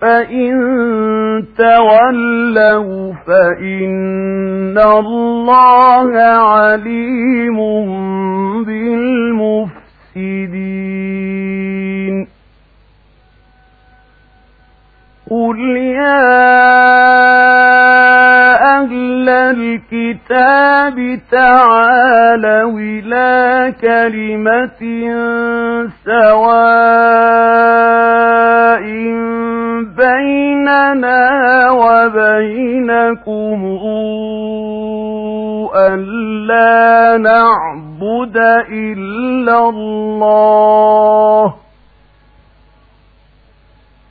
فإن تولوا فإن الله عليم بالمفسدين قل يا الكتاب تعالوا إلى كلمة سواء بيننا وبينكم ألا نعبد إلا الله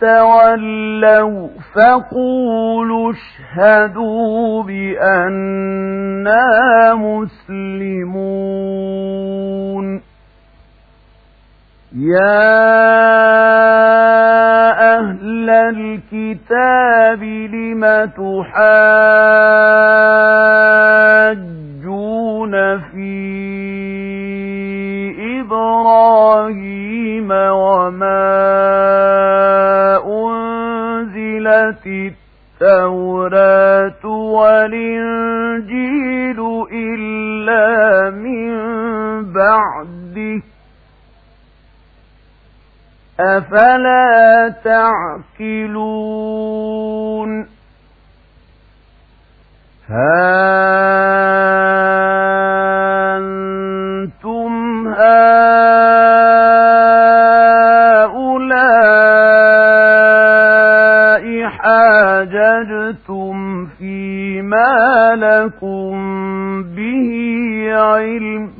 تولوا فقولوا اشهدوا بأننا مسلمون. يا أهل الكتاب لم تحاجون في إبراهيم وما أنزلت التوراة والإنجيل إلا من بعده أفلا تعقلون ها أنتم هؤلاء فيما لكم به علم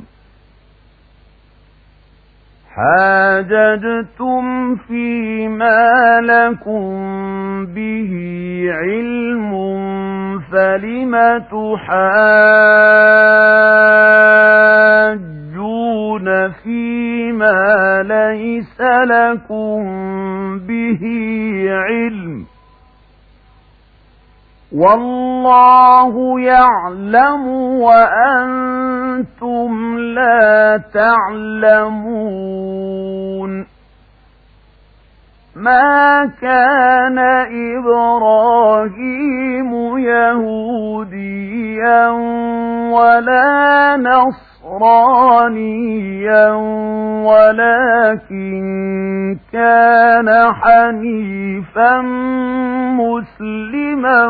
حاججتم فيما لكم به علم فلم تحاجون فيما ليس لكم به علم والله يعلم وأنتم لا تعلمون. ما كان إبراهيم يهوديا ولا نصرانيا. ولكن كان حنيفا مسلما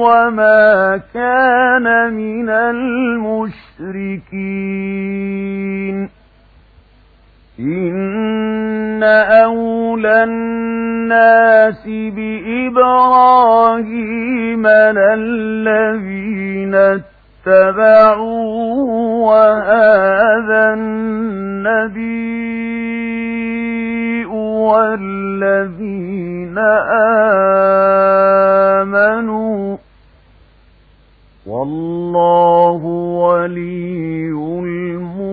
وما كان من المشركين. إن أولى الناس بإبراهيم للذين اتبعوه وهذا النبي والذين آمنوا. والله ولي المؤمنين.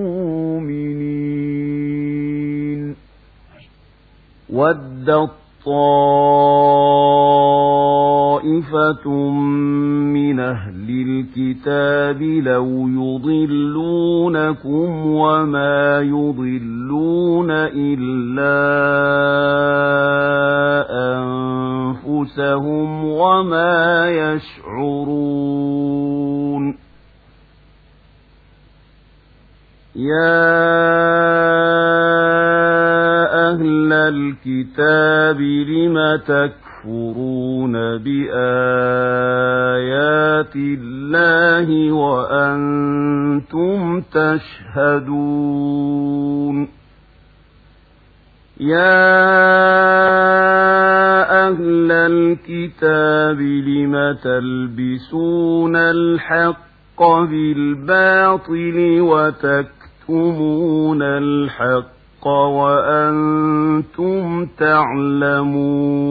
ودت طائفة من أهل الكتاب لو يضلونكم وما يضلون إلا أنفسهم وما يشعرون. يا أهل الكتاب لم تكفرون بآيات الله الله وأنتم تشهدون يا أهل الكتاب لم تلبسون الحق بالباطل وتكتمون الحق وأنتم تعلمون